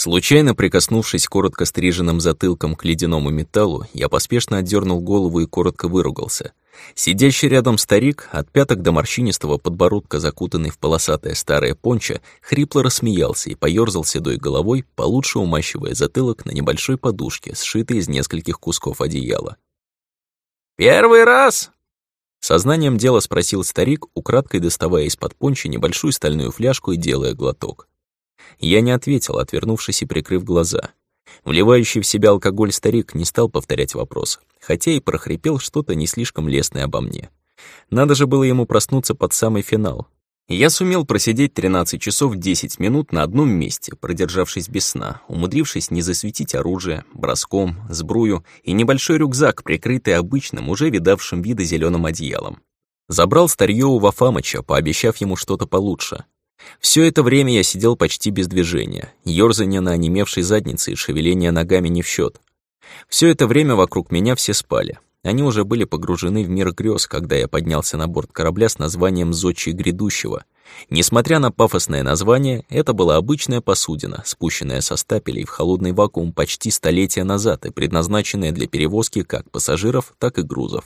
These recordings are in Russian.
Случайно прикоснувшись коротко стриженным затылком к ледяному металлу, я поспешно отдернул голову и коротко выругался. Сидящий рядом старик, от пяток до морщинистого подбородка, закутанный в полосатое старое пончо, хрипло рассмеялся и поёрзал седой головой, получше умащивая затылок на небольшой подушке, сшитой из нескольких кусков одеяла. «Первый раз?» Сознанием дела спросил старик, украдкой доставая из-под понча небольшую стальную фляжку и делая глоток. Я не ответил, отвернувшись и прикрыв глаза. Вливающий в себя алкоголь старик не стал повторять вопрос, хотя и прохрипел что-то не слишком лестное обо мне. Надо же было ему проснуться под самый финал. Я сумел просидеть 13 часов 10 минут на одном месте, продержавшись без сна, умудрившись не засветить оружие, броском, сбрую и небольшой рюкзак, прикрытый обычным, уже видавшим вида зеленым одеялом. Забрал старье у Вафамыча, пообещав ему что-то получше. Все это время я сидел почти без движения, ёрзание на онемевшей заднице и шевеление ногами не в счет. Все это время вокруг меня все спали. Они уже были погружены в мир грез, когда я поднялся на борт корабля с названием «Зодчий грядущего». Несмотря на пафосное название, это была обычная посудина, спущенная со стапелей в холодный вакуум почти столетия назад и предназначенная для перевозки как пассажиров, так и грузов.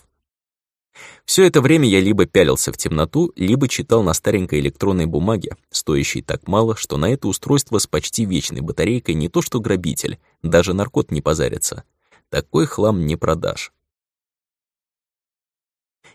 Все это время я либо пялился в темноту, либо читал на старенькой электронной бумаге, стоящей так мало, что на это устройство с почти вечной батарейкой не то что грабитель, даже наркот не позарится. Такой хлам не продашь.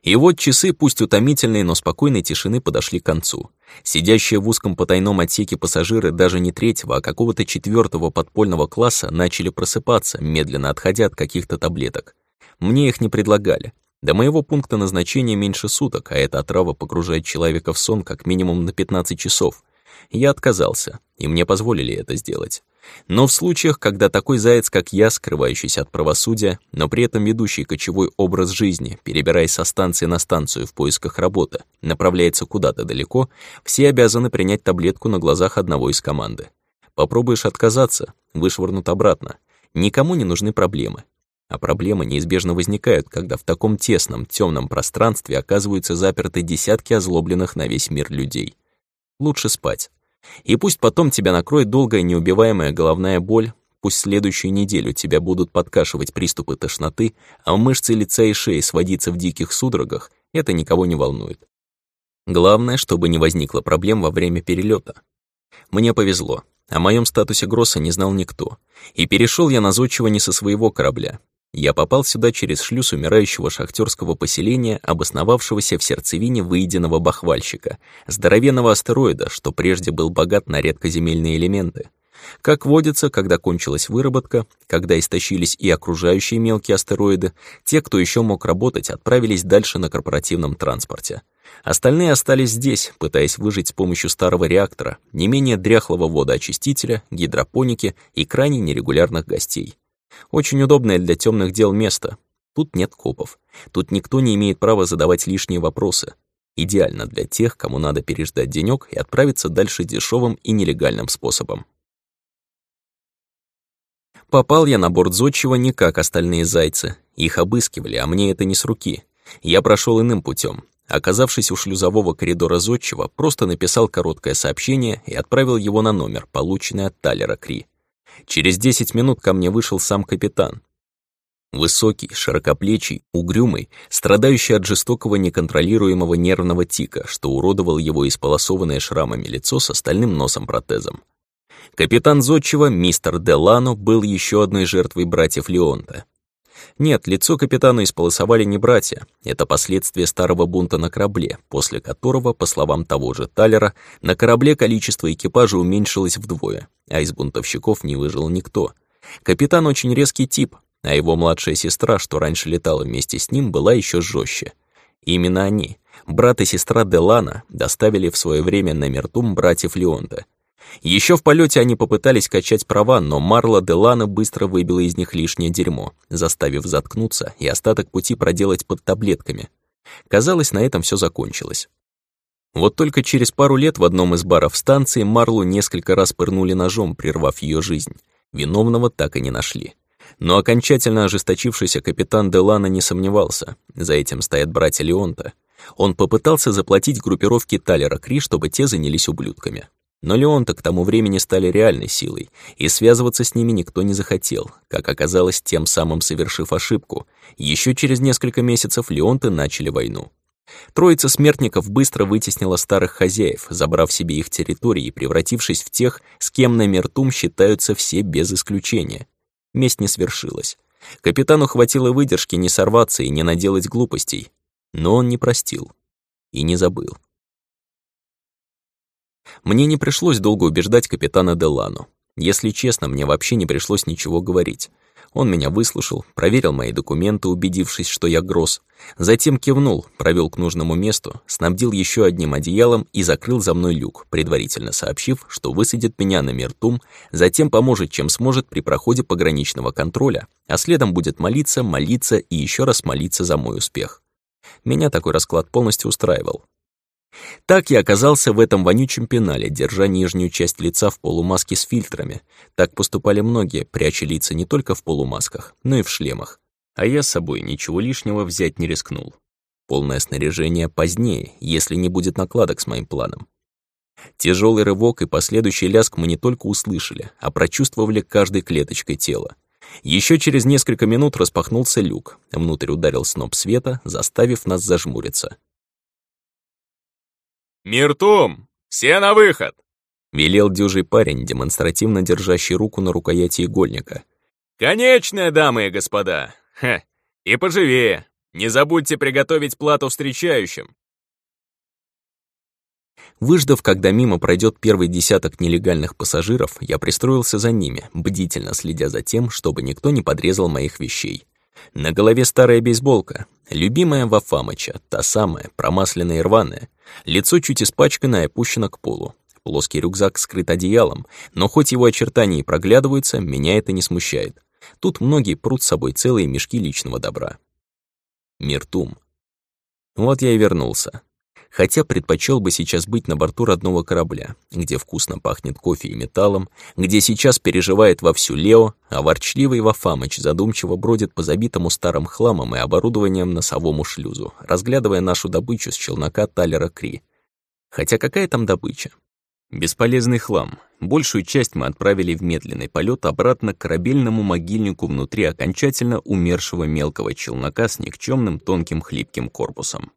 И вот часы, пусть утомительные, но спокойной тишины подошли к концу. Сидящие в узком потайном отсеке пассажиры даже не третьего, а какого-то четвертого подпольного класса начали просыпаться, медленно отходя от каких-то таблеток. Мне их не предлагали. До моего пункта назначения меньше суток, а эта отрава погружает человека в сон как минимум на 15 часов. Я отказался, и мне позволили это сделать. Но в случаях, когда такой заяц, как я, скрывающийся от правосудия, но при этом ведущий кочевой образ жизни, перебираясь со станции на станцию в поисках работы, направляется куда-то далеко, все обязаны принять таблетку на глазах одного из команды. Попробуешь отказаться, вышвырнут обратно. Никому не нужны проблемы. А проблемы неизбежно возникают, когда в таком тесном, темном пространстве оказываются заперты десятки озлобленных на весь мир людей. Лучше спать. И пусть потом тебя накроет долгая неубиваемая головная боль, пусть следующую неделю тебя будут подкашивать приступы тошноты, а мышцы лица и шеи сводиться в диких судорогах, это никого не волнует. Главное, чтобы не возникло проблем во время перелета. Мне повезло. О моем статусе Гросса не знал никто. И перешел я на зодчего не со своего корабля. Я попал сюда через шлюз умирающего шахтерского поселения, обосновавшегося в сердцевине выеденного бахвальщика, здоровенного астероида, что прежде был богат на редкоземельные элементы. Как водится, когда кончилась выработка, когда истощились и окружающие мелкие астероиды, те, кто еще мог работать, отправились дальше на корпоративном транспорте. Остальные остались здесь, пытаясь выжить с помощью старого реактора, не менее дряхлого водоочистителя, гидропоники и крайне нерегулярных гостей. Очень удобное для темных дел место. Тут нет копов. Тут никто не имеет права задавать лишние вопросы. Идеально для тех, кому надо переждать денёк и отправиться дальше дешевым и нелегальным способом. Попал я на борт зодчего не как остальные зайцы. Их обыскивали, а мне это не с руки. Я прошел иным путем. Оказавшись у шлюзового коридора зодчего, просто написал короткое сообщение и отправил его на номер, полученный от Талера Кри. Через десять минут ко мне вышел сам капитан. Высокий, широкоплечий, угрюмый, страдающий от жестокого неконтролируемого нервного тика, что уродовал его исполосованное шрамами лицо с остальным носом-протезом. Капитан Зодчего, мистер Делано, был еще одной жертвой братьев Леонта. Нет, лицо капитана исполосовали не братья. Это последствия старого бунта на корабле, после которого, по словам того же Талера, на корабле количество экипажа уменьшилось вдвое, а из бунтовщиков не выжил никто. Капитан очень резкий тип, а его младшая сестра, что раньше летала вместе с ним, была еще жестче. Именно они, брат и сестра Делана, доставили в свое время на Мертум братьев Леонта, еще в полете они попытались качать права, но Марла Делана быстро выбила из них лишнее дерьмо, заставив заткнуться и остаток пути проделать под таблетками. Казалось, на этом все закончилось. Вот только через пару лет в одном из баров станции Марлу несколько раз пырнули ножом, прервав ее жизнь. Виновного так и не нашли. Но окончательно ожесточившийся капитан Делана не сомневался. За этим стоят братья Леонта. Он попытался заплатить группировке Талера Кри, чтобы те занялись ублюдками. Но Леонта к тому времени стали реальной силой, и связываться с ними никто не захотел, как оказалось, тем самым совершив ошибку. Еще через несколько месяцев Леонты начали войну. Троица смертников быстро вытеснила старых хозяев, забрав себе их территории и превратившись в тех, с кем на Мертум считаются все без исключения. Месть не свершилась. Капитану хватило выдержки не сорваться и не наделать глупостей. Но он не простил. И не забыл. Мне не пришлось долго убеждать капитана Делану. Если честно, мне вообще не пришлось ничего говорить. Он меня выслушал, проверил мои документы, убедившись, что я гроз. Затем кивнул, провел к нужному месту, снабдил еще одним одеялом и закрыл за мной люк, предварительно сообщив, что высадит меня на Мертум, затем поможет, чем сможет при проходе пограничного контроля, а следом будет молиться, молиться и еще раз молиться за мой успех. Меня такой расклад полностью устраивал. Так я оказался в этом вонючем пенале, держа нижнюю часть лица в полумаске с фильтрами. Так поступали многие, пряча лица не только в полумасках, но и в шлемах. А я с собой ничего лишнего взять не рискнул. Полное снаряжение позднее, если не будет накладок с моим планом. Тяжелый рывок и последующий ляск мы не только услышали, а прочувствовали каждой клеточкой тела. Еще через несколько минут распахнулся люк, внутрь ударил сноп света, заставив нас зажмуриться. «Миртум! Все на выход!» Велел дюжий парень, демонстративно держащий руку на рукояти игольника. «Конечная, дамы и господа! Ха! И поживее! Не забудьте приготовить плату встречающим!» Выждав, когда мимо пройдет первый десяток нелегальных пассажиров, я пристроился за ними, бдительно следя за тем, чтобы никто не подрезал моих вещей. На голове старая бейсболка, любимая Вафамыча, та самая, промасленная и рваная. Лицо чуть испачканное, опущено к полу. Плоский рюкзак скрыт одеялом, но хоть его очертания и проглядываются, меня это не смущает. Тут многие прут с собой целые мешки личного добра. Миртум. Вот я и вернулся хотя предпочел бы сейчас быть на борту родного корабля, где вкусно пахнет кофе и металлом, где сейчас переживает вовсю Лео, а ворчливый Вафамыч задумчиво бродит по забитому старым хламом и оборудованием носовому шлюзу, разглядывая нашу добычу с челнока Талера Кри. Хотя какая там добыча? Бесполезный хлам. Большую часть мы отправили в медленный полет обратно к корабельному могильнику внутри окончательно умершего мелкого челнока с никчемным тонким хлипким корпусом.